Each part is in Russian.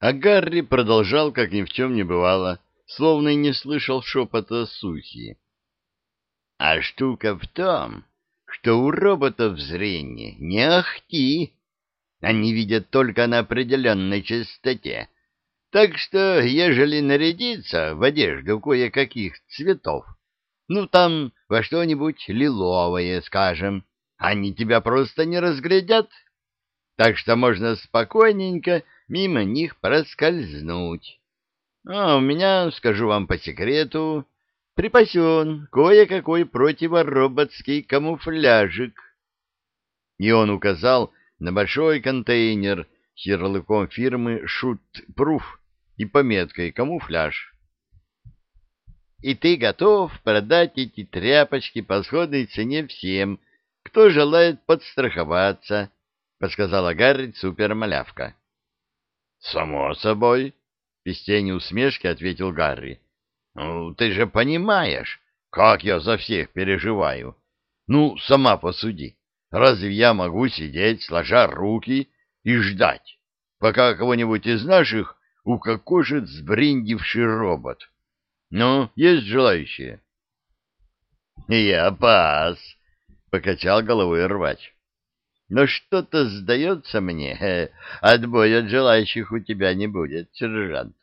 А Гарри продолжал, как ни в чем не бывало, словно и не слышал шепота Сухи. А штука в том, что у роботов зрение не ахти. Они видят только на определенной частоте. Так что, ежели нарядиться в одежду кое-каких цветов, ну, там во что-нибудь лиловое, скажем, они тебя просто не разглядят. Так что можно спокойненько мимо них проскользнуть. А у меня, скажу вам по секрету, припасен кое-какой противороботский камуфляжик. И он указал на большой контейнер с ярлыком фирмы «Шут-Пруф» и пометкой «Камуфляж». И ты готов продать эти тряпочки по сходной цене всем, кто желает подстраховаться, — подсказала Гарри супермалявка. — Само собой, — без тени усмешки ответил Гарри. — Ну, ты же понимаешь, как я за всех переживаю. Ну, сама посуди. Разве я могу сидеть, сложа руки, и ждать, пока кого-нибудь из наших укокошит сбриндивший робот? Ну, есть желающие? — Я пас, — покачал головой рвач. — Но что-то сдается мне, э, отбоя от желающих у тебя не будет, сержант.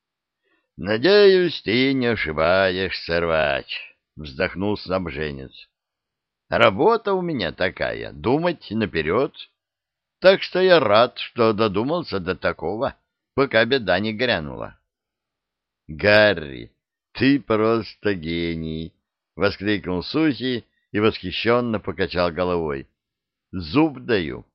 — Надеюсь, ты не ошибаешься, рвач, — вздохнул снабженец. — Работа у меня такая — думать наперед. Так что я рад, что додумался до такого, пока беда не грянула. — Гарри, ты просто гений! — воскликнул Суси и восхищенно покачал головой. — Зуб даю.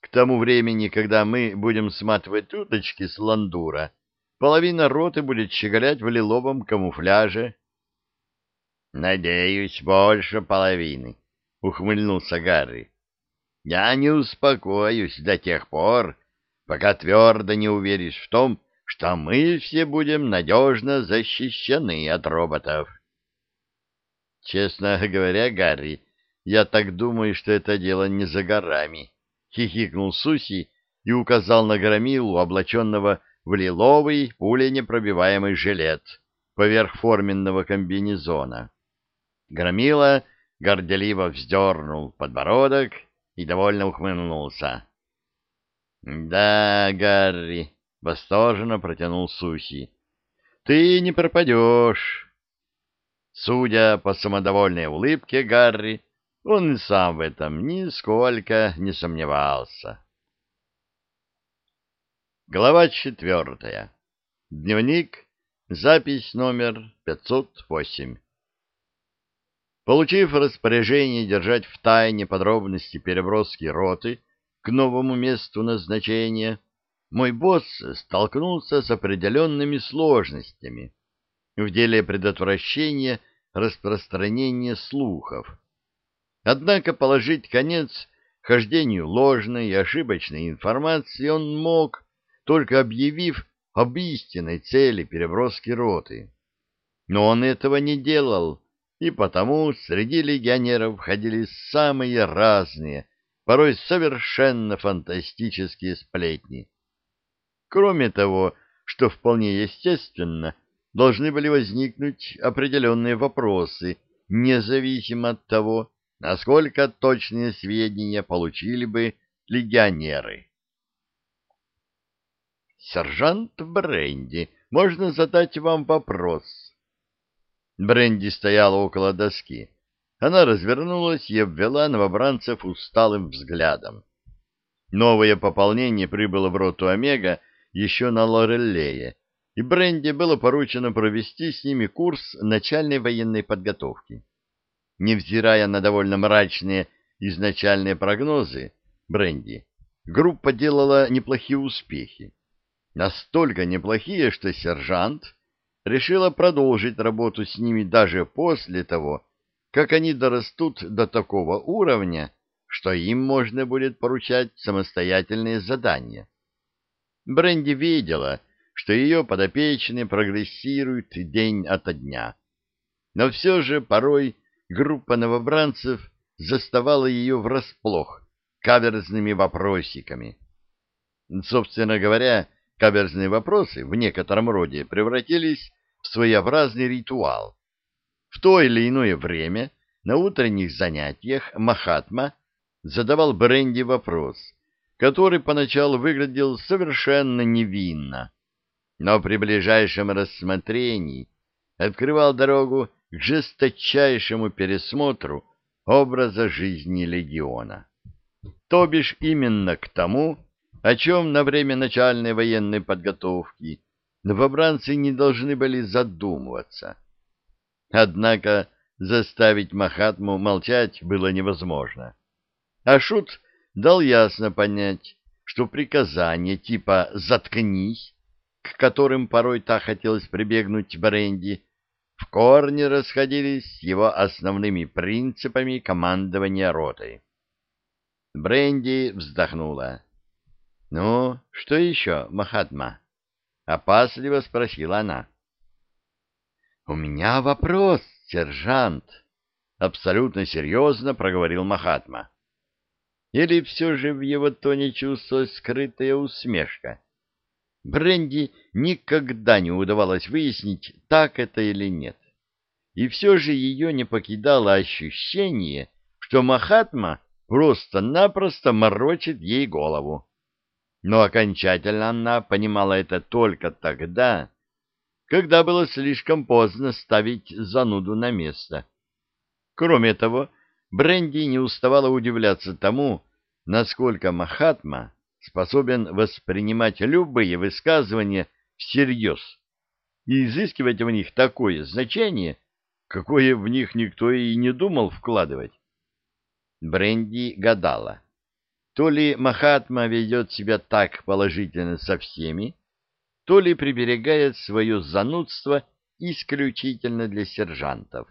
К тому времени, когда мы будем сматывать уточки с ландура, половина роты будет щеголять в лиловом камуфляже. — Надеюсь, больше половины, — ухмыльнулся Гарри. — Я не успокоюсь до тех пор, пока твердо не уверишь в том, что мы все будем надежно защищены от роботов. Честно говоря, Гарри, я так думаю, что это дело не за горами, хихикнул Суси и указал на громилу, облаченного в лиловый пуленепробиваемый жилет поверх форменного комбинезона. Громила горделиво вздернул подбородок и довольно ухмыльнулся. — Да, Гарри, — восторженно протянул Суси. — Ты не пропадешь. Судя по самодовольной улыбке Гарри, он и сам в этом нисколько не сомневался. Глава четвертая. Дневник. Запись номер 508. Получив распоряжение держать в тайне подробности переброски роты к новому месту назначения, мой босс столкнулся с определенными сложностями в деле предотвращения распространения слухов. Однако положить конец хождению ложной и ошибочной информации он мог, только объявив об истинной цели переброски роты. Но он этого не делал, и потому среди легионеров ходили самые разные, порой совершенно фантастические сплетни. Кроме того, что вполне естественно, должны были возникнуть определенные вопросы, независимо от того, насколько точные сведения получили бы легионеры. «Сержант Бренди, можно задать вам вопрос?» Бренди стояла около доски. Она развернулась и обвела новобранцев усталым взглядом. Новое пополнение прибыло в роту Омега еще на Лореллее, и Бренди было поручено провести с ними курс начальной военной подготовки. Невзирая на довольно мрачные изначальные прогнозы Бренди, группа делала неплохие успехи. Настолько неплохие, что сержант решила продолжить работу с ними даже после того, как они дорастут до такого уровня, что им можно будет поручать самостоятельные задания. Бренди видела, что ее подопечные прогрессируют день ото дня. Но все же порой группа новобранцев заставала ее врасплох каверзными вопросиками. Собственно говоря, Каверзные вопросы в некотором роде превратились в своеобразный ритуал. В то или иное время на утренних занятиях Махатма задавал Бренди вопрос, который поначалу выглядел совершенно невинно, но при ближайшем рассмотрении открывал дорогу к жесточайшему пересмотру образа жизни легиона. То бишь именно к тому, о чем на время начальной военной подготовки новобранцы не должны были задумываться. Однако заставить Махатму молчать было невозможно. А Шут дал ясно понять, что приказания типа «заткнись», к которым порой так хотелось прибегнуть Бренди, в корне расходились с его основными принципами командования ротой. Бренди вздохнула. — Ну, что еще, Махатма? — опасливо спросила она. — У меня вопрос, сержант, — абсолютно серьезно проговорил Махатма. Или все же в его тоне чувствовалась скрытая усмешка? Бренди никогда не удавалось выяснить, так это или нет. И все же ее не покидало ощущение, что Махатма просто-напросто морочит ей голову но окончательно она понимала это только тогда, когда было слишком поздно ставить зануду на место. Кроме того, Бренди не уставала удивляться тому, насколько Махатма способен воспринимать любые высказывания всерьез и изыскивать в них такое значение, какое в них никто и не думал вкладывать. Бренди гадала, то ли Махатма ведет себя так положительно со всеми, то ли приберегает свое занудство исключительно для сержантов.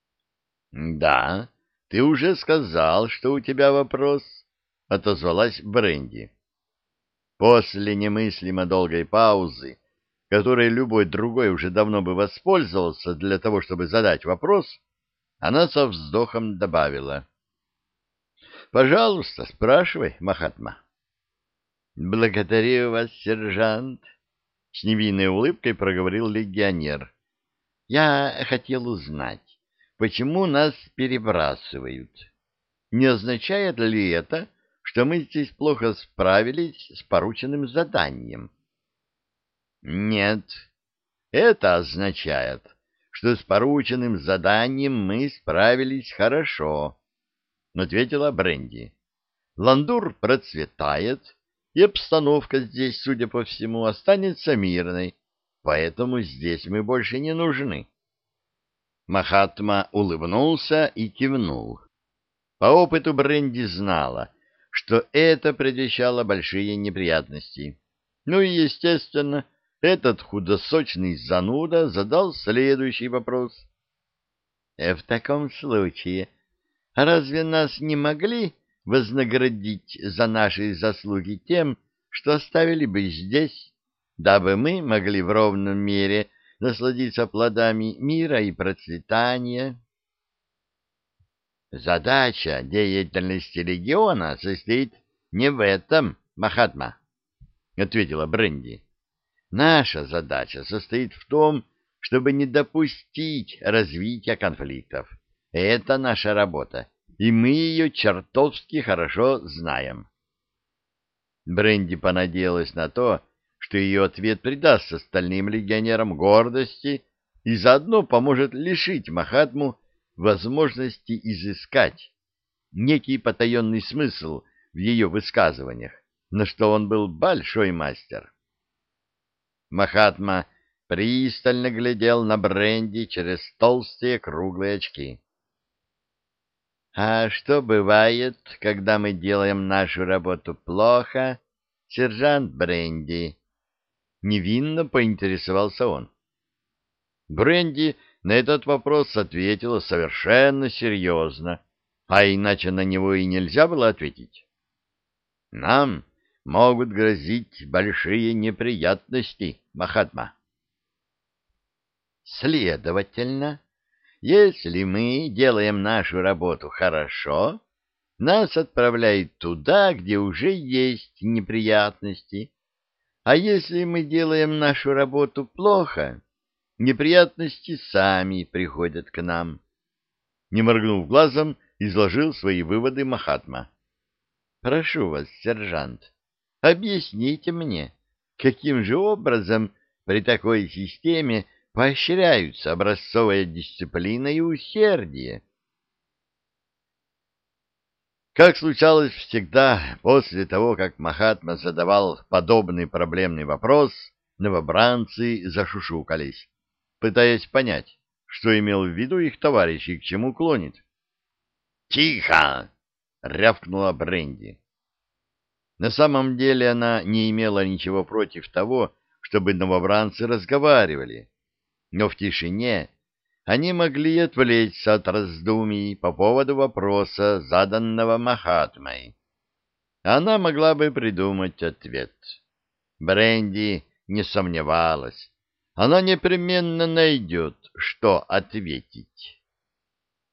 — Да, ты уже сказал, что у тебя вопрос, — отозвалась Бренди. После немыслимо долгой паузы, которой любой другой уже давно бы воспользовался для того, чтобы задать вопрос, она со вздохом добавила. Пожалуйста, спрашивай, Махатма. Благодарю вас, сержант, с невинной улыбкой проговорил легионер. Я хотел узнать, почему нас перебрасывают. Не означает ли это, что мы здесь плохо справились с порученным заданием? Нет, это означает, что с порученным заданием мы справились хорошо — ответила Бренди. «Ландур процветает, и обстановка здесь, судя по всему, останется мирной, поэтому здесь мы больше не нужны». Махатма улыбнулся и кивнул. По опыту Бренди знала, что это предвещало большие неприятности. Ну и, естественно, этот худосочный зануда задал следующий вопрос. «Э, «В таком случае разве нас не могли вознаградить за наши заслуги тем, что оставили бы здесь, дабы мы могли в ровном мере насладиться плодами мира и процветания? Задача деятельности легиона состоит не в этом, Махатма, — ответила Бренди. Наша задача состоит в том, чтобы не допустить развития конфликтов. Это наша работа, и мы ее чертовски хорошо знаем. Бренди понадеялась на то, что ее ответ придаст остальным легионерам гордости и заодно поможет лишить Махатму возможности изыскать некий потаенный смысл в ее высказываниях, на что он был большой мастер. Махатма пристально глядел на Бренди через толстые круглые очки. А что бывает, когда мы делаем нашу работу плохо, сержант Бренди? Невинно поинтересовался он. Бренди на этот вопрос ответила совершенно серьезно, а иначе на него и нельзя было ответить. Нам могут грозить большие неприятности, Махатма. Следовательно, если мы делаем нашу работу хорошо, нас отправляют туда, где уже есть неприятности. А если мы делаем нашу работу плохо, неприятности сами приходят к нам. Не моргнув глазом, изложил свои выводы Махатма. Прошу вас, сержант, объясните мне, каким же образом при такой системе поощряются образцовая дисциплина и усердие? Как случалось всегда, после того, как Махатма задавал подобный проблемный вопрос, новобранцы зашушукались, пытаясь понять, что имел в виду их товарищ и к чему клонит. «Тихо!» — рявкнула Бренди. На самом деле она не имела ничего против того, чтобы новобранцы разговаривали, но в тишине они могли отвлечься от раздумий по поводу вопроса, заданного Махатмой. Она могла бы придумать ответ. Бренди не сомневалась. Она непременно найдет, что ответить.